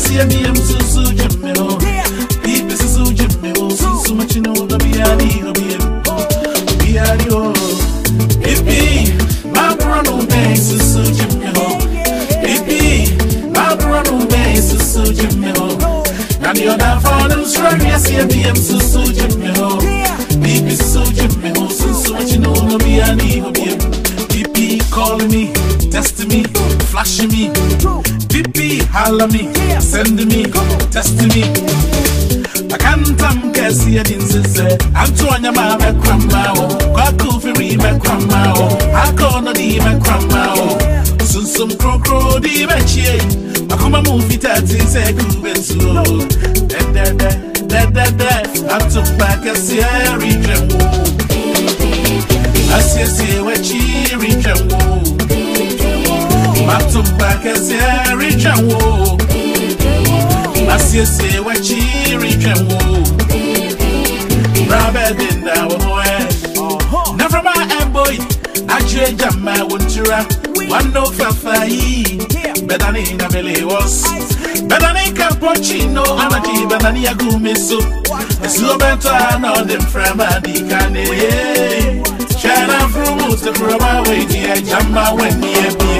see me, I'm so so Jimmy. Deep is so Jimmy. So much you know, the Biani, the Biani. Biani, my brother, thanks so Jimmy. Bibi, my brother, thanks so Jimmy. And you're not falling strong, yes, yeah, me, I'm Jimmy. Deep is so Jimmy. So much you know, the Biani, the Bibi calling me, testing me, flashing me. holla me, send me, test me. I can't come guess here in Sisse. I'm trying to my back from now. Quack coffee, back from now. I call no deep back from now. Soon some crow crow, deep back here. I come a movie that is a good slow. Da da da da da da. I'm too back as here in the ọba kẹsẹ̀ ríjà wo asiesie wákì ríjà wo rabẹ́ di nda wọ́n ẹ̀. Nafraba ẹ̀bọ̀yì ajé jàmbá wọ́n tura wọn ló fàfà yìí bẹ́ẹ̀ dání nàbẹ̀lẹ̀ wọ́sì. Benani cappuccino, Anaki, Benani Agumisu, Slobenta, no, the Framadi Kane, Chana from Musa, Rama, Waitia, Jamba, when near me.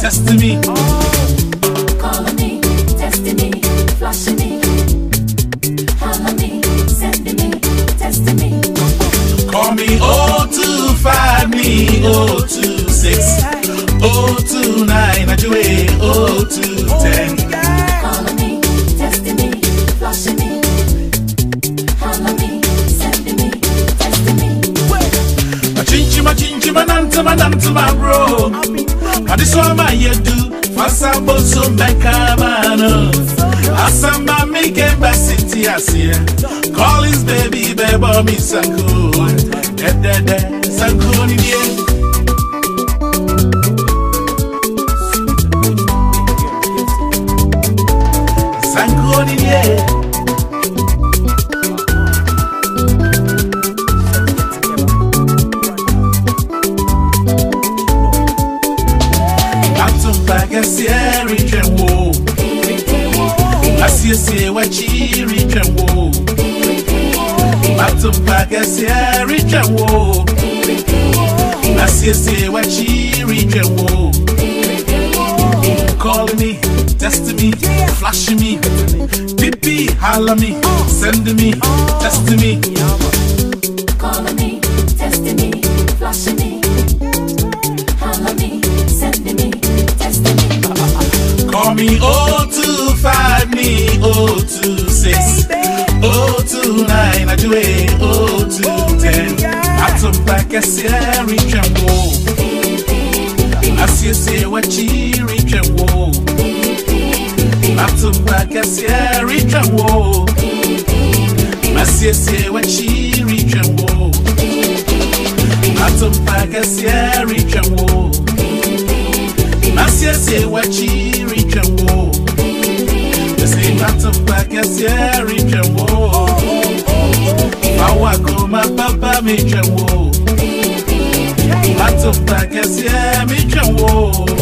me Calling me, testing me, flashing me, holler me, sending me, testing me. Call me. 025 me 026 029 Ajue 0210 Calling me, testing me, flashing me, holler me, sending me, testing me. Machinchi machinchi mananta my bro Kadiswa ma yedu Fasa boso meka mano. Asamba mi kemba city asia. Collins baby bebo mi sanku De de de sanku ni die Asiesie wachi richen wo Atumba gasia richen wo Asiesie wachi richen wo Calling me, testing me, flashing me Pipi, holler me, sending me, me. Calling me, testing me, flashing me, holler me, sending me, testing me. Call me 025 me 026 029 Ajue 0210 Atumba gasia richen wo Asiesie wachi richen wo Atumba gasia richen wo Asiesie wachi richen wo Atumba gasia richen wo Asiesie wachi richen wo bàbá kẹsì ẹ̀rín jẹ̀wọ́. Awakọ̀ máa bàbá mi jẹ̀wọ́. Látùpà kẹsì ẹ̀mí jẹ̀wọ́.